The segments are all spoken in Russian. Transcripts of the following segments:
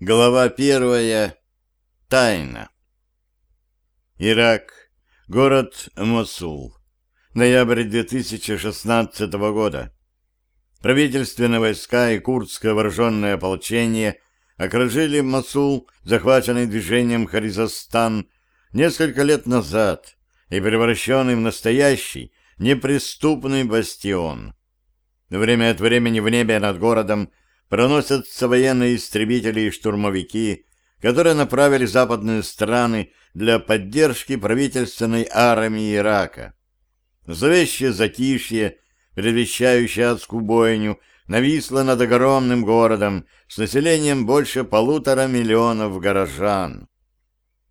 Глава первая. Тайна. Ирак. Город Мосул. Ноябрь 2016 года. Правительственные войска и курдское вооруженное ополчение окружили Мосул, захваченный движением Харизостан, несколько лет назад и превращенный в настоящий неприступный бастион. Время от времени в небе над городом проносятся военные истребители и штурмовики, которые направили западные страны для поддержки правительственной армии Ирака. Зловещее затишье, предвещающее адскую бойню, нависло над огромным городом с населением больше полутора миллионов горожан.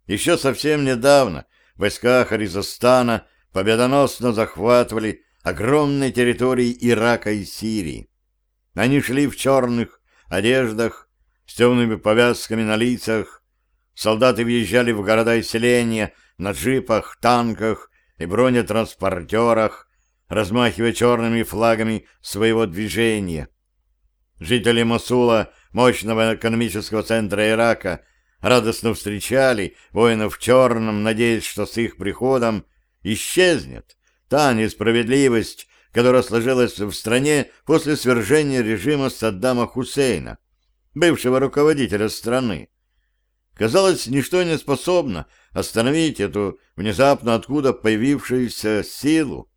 Еще совсем недавно войска Харизостана победоносно захватывали огромные территории Ирака и Сирии. Они шли в черных одеждах, с темными повязками на лицах. Солдаты въезжали в города и селения на джипах, танках и бронетранспортерах, размахивая черными флагами своего движения. Жители Мосула, мощного экономического центра Ирака, радостно встречали воинов в черном, надеясь, что с их приходом исчезнет та несправедливость, которая сложилась в стране после свержения режима Саддама Хусейна, бывшего руководителя страны. Казалось, ничто не способно остановить эту внезапно откуда появившуюся силу.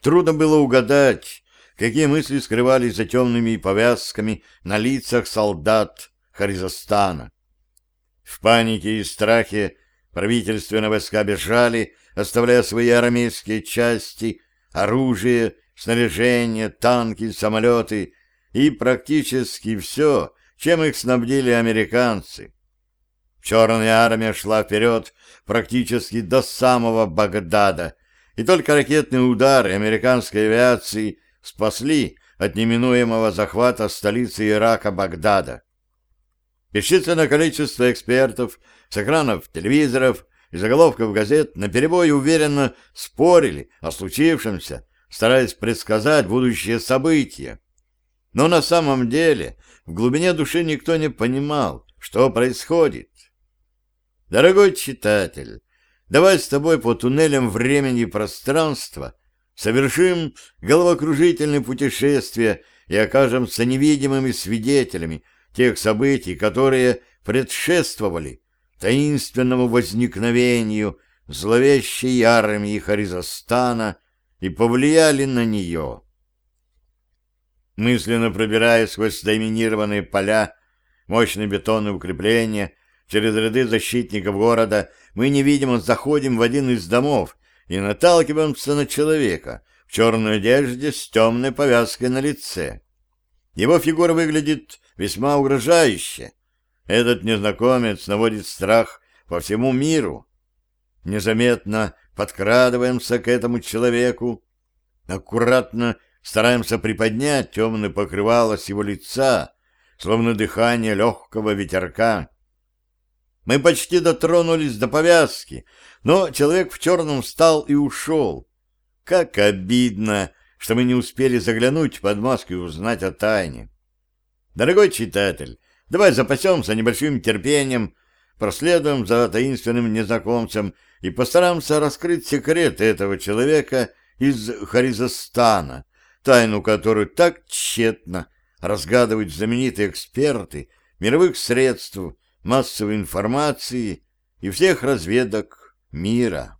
Трудно было угадать, какие мысли скрывались за темными повязками на лицах солдат Харизостана. В панике и страхе правительственные войска бежали, оставляя свои армейские части оружие, снаряжение, танки, самолеты и практически все, чем их снабдили американцы. Черная армия шла вперед практически до самого Багдада, и только ракетные удары американской авиации спасли от неминуемого захвата столицы Ирака Багдада. Бесчисленное количество экспертов с экранов телевизоров и заголовков газет наперебой уверенно спорили о случившемся, стараясь предсказать будущее события. Но на самом деле в глубине души никто не понимал, что происходит. Дорогой читатель, давай с тобой по туннелям времени и пространства совершим головокружительное путешествие и окажемся невидимыми свидетелями тех событий, которые предшествовали таинственному возникновению зловещей армии Харизостана и повлияли на нее. Мысленно пробираясь сквозь доминированные поля, мощные бетонные укрепления, через ряды защитников города, мы невидимо заходим в один из домов и наталкиваемся на человека в черной одежде с темной повязкой на лице. Его фигура выглядит весьма угрожающе, этот незнакомец наводит страх по всему миру. Незаметно подкрадываемся к этому человеку, аккуратно стараемся приподнять темное покрывало с его лица, словно дыхание легкого ветерка. Мы почти дотронулись до повязки, но человек в черном встал и ушел. Как обидно, что мы не успели заглянуть под маску и узнать о тайне. Дорогой читатель, Давай запасемся небольшим терпением, проследуем за таинственным незнакомцем и постараемся раскрыть секрет этого человека из Харизостана, тайну которую так тщетно разгадывают знаменитые эксперты мировых средств массовой информации и всех разведок мира.